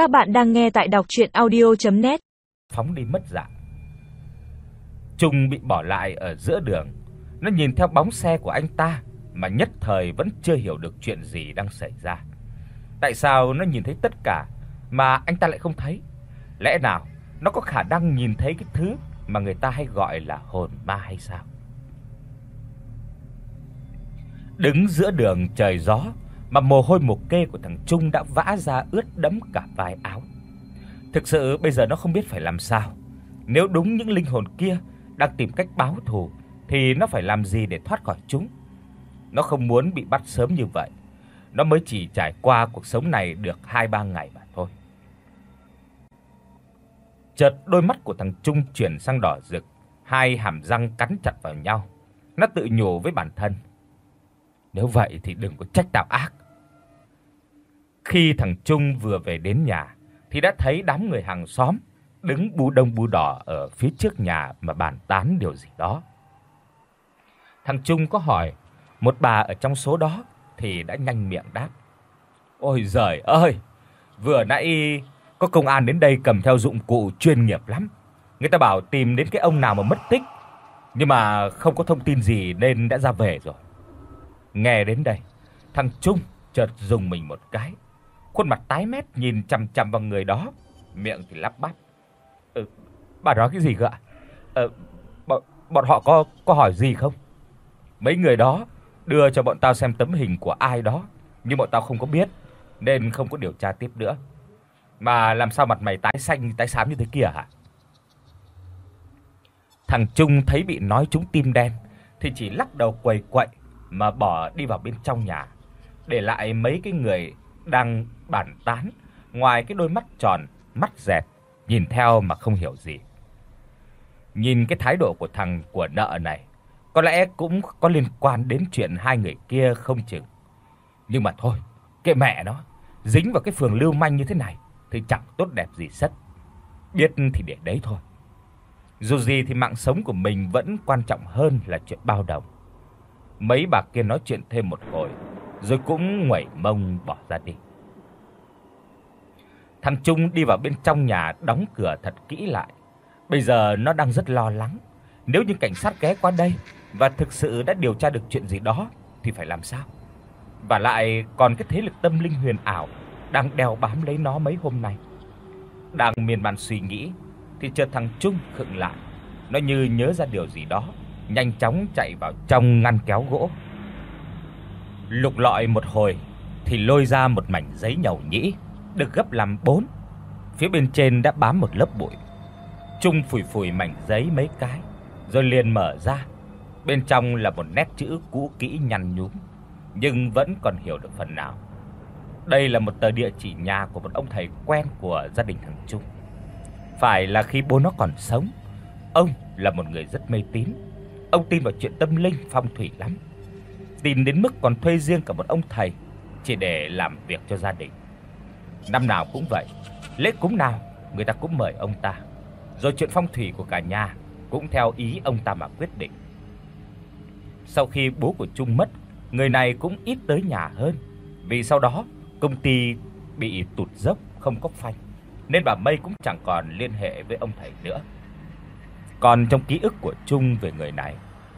Các bạn đang nghe tại đọc audio net Phóng đi mất dạng. Trung bị bỏ lại ở giữa đường. Nó nhìn theo bóng xe của anh ta, mà nhất thời vẫn chưa hiểu được chuyện gì đang xảy ra. Tại sao nó nhìn thấy tất cả, mà anh ta lại không thấy? Lẽ nào nó có khả năng nhìn thấy cái thứ mà người ta hay gọi là hồn ma hay sao? Đứng giữa đường trời gió mà mồ hôi mồ kê của thằng Trung đã vã ra ướt đẫm cả vai áo. Thực sự bây giờ nó không biết phải làm sao. Nếu đúng những linh hồn kia đang tìm cách báo thù thì nó phải làm gì để thoát khỏi chúng? Nó không muốn bị bắt sớm như vậy. Nó mới chỉ trải qua cuộc sống này được 2-3 ngày mà thôi. Chợt đôi mắt của thằng Trung chuyển sang đỏ rực, hai hàm răng cắn chặt vào nhau. Nó tự nhủ với bản thân: Nếu vậy thì đừng có trách tao ác. Khi thằng Trung vừa về đến nhà thì đã thấy đám người hàng xóm đứng bù đông bù đỏ ở phía trước nhà mà bàn tán điều gì đó. Thằng Trung có hỏi, một bà ở trong số đó thì đã nhanh miệng đáp: "Ôi giời ơi, vừa nãy có công an đến đây cầm theo dụng cụ chuyên nghiệp lắm. Người ta bảo tìm đến cái ông nào mà mất tích, nhưng mà không có thông tin gì nên đã ra về rồi." Nghe đến đây, thằng Trung chợt dùng mình một cái khuôn mặt tái mét nhìn chằm chằm vào người đó, miệng thì lắp bắp. "Ừ, bà nói cái gì cơ ạ? Ờ bọn, bọn họ có có hỏi gì không?" Mấy người đó đưa cho bọn tao xem tấm hình của ai đó, nhưng bọn tao không có biết nên không có điều tra tiếp nữa. Mà làm sao mặt mày tái xanh tái xám như thế kia hả? Thằng Trung thấy bị nói trúng tim đen thì chỉ lắc đầu quầy quậy mà bỏ đi vào bên trong nhà, để lại mấy cái người đang bàn tán, ngoài cái đôi mắt tròn, mắt dẹt, nhìn theo mà không hiểu gì. Nhìn cái thái độ của thằng của nợ này, có lẽ cũng có liên quan đến chuyện hai người kia không chừng. Nhưng mà thôi, kệ mẹ nó, dính vào cái phường lưu manh như thế này thì chẳng tốt đẹp gì sất. Biết thì để đấy thôi. Dù gì thì mạng sống của mình vẫn quan trọng hơn là chuyện bao đồng. Mấy bà kia nói chuyện thêm một hồi rồi cũng ngoẩy mông bỏ ra đi. Thằng Trung đi vào bên trong nhà đóng cửa thật kỹ lại. Bây giờ nó đang rất lo lắng, nếu như cảnh sát ghé qua đây và thực sự đã điều tra được chuyện gì đó thì phải làm sao? Và lại còn cái thế lực tâm linh huyền ảo đang đeo bám lấy nó mấy hôm nay. Đang miên man suy nghĩ thì chợt thằng Trung khựng lại, nó như nhớ ra điều gì đó, nhanh chóng chạy vào trong ngăn kéo gỗ Lục lọi một hồi thì lôi ra một mảnh giấy nhầu nhĩ được gấp làm bốn. Phía bên trên đã bám một lớp bụi. Trung phủi phủi mảnh giấy mấy cái rồi liền mở ra. Bên trong là một nét chữ cũ kỹ nhăn nhúm, nhưng vẫn còn hiểu được phần nào. Đây là một tờ địa chỉ nhà của một ông thầy quen của gia đình thằng Trung. Phải là khi bố nó còn sống, ông là một người rất mê tín. Ông tin vào chuyện tâm linh phong thủy lắm tin đến mức còn thuê riêng cả một ông thầy chỉ để làm việc cho gia đình. Năm nào cũng vậy, lễ cúng nào người ta cũng mời ông ta. Rồi chuyện phong thủy của cả nhà cũng theo ý ông ta mà quyết định. Sau khi bố của Trung mất, người này cũng ít tới nhà hơn, vì sau đó công ty bị tụt dốc không có phanh, nên bà Mây cũng chẳng còn liên hệ với ông thầy nữa. Còn trong ký ức của Trung về người này,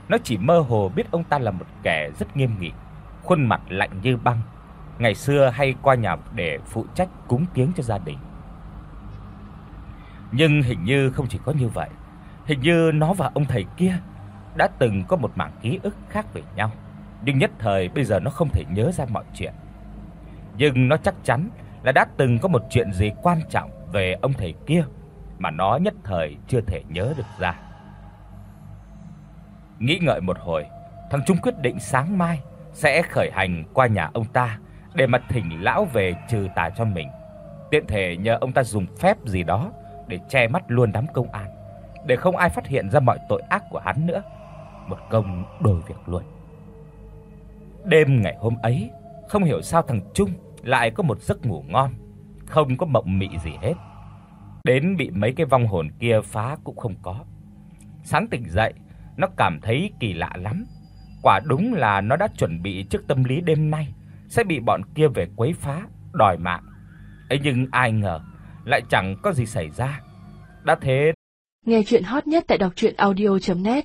nó chỉ mơ hồ biết ông ta là một kẻ rất nghiêm nghị, khuôn mặt lạnh như băng, ngày xưa hay qua nhà để phụ trách cúng kiếng cho gia đình. Nhưng hình như không chỉ có như vậy, hình như nó và ông thầy kia đã từng có một mảng ký ức khác về nhau, nhưng nhất thời bây giờ nó không thể nhớ ra mọi chuyện. Nhưng nó chắc chắn là đã từng có một chuyện gì quan trọng về ông thầy kia mà nó nhất thời chưa thể nhớ được ra. Nghĩ ngợi một hồi, thằng Trung quyết định sáng mai sẽ khởi hành qua nhà ông ta để mà thỉnh lão về trừ tà cho mình. Tiện thể nhờ ông ta dùng phép gì đó để che mắt luôn đám công an, để không ai phát hiện ra mọi tội ác của hắn nữa. Một công đôi việc luôn. Đêm ngày hôm ấy, không hiểu sao thằng Trung lại có một giấc ngủ ngon, không có mộng mị gì hết. Đến bị mấy cái vong hồn kia phá cũng không có. Sáng tỉnh dậy, nó cảm thấy kỳ lạ lắm. Quả đúng là nó đã chuẩn bị trước tâm lý đêm nay sẽ bị bọn kia về quấy phá, đòi mạng. Ấy nhưng ai ngờ, lại chẳng có gì xảy ra. Đã thế, Nghe truyện hot nhất tại doctruyenaudio.net